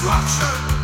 destruction.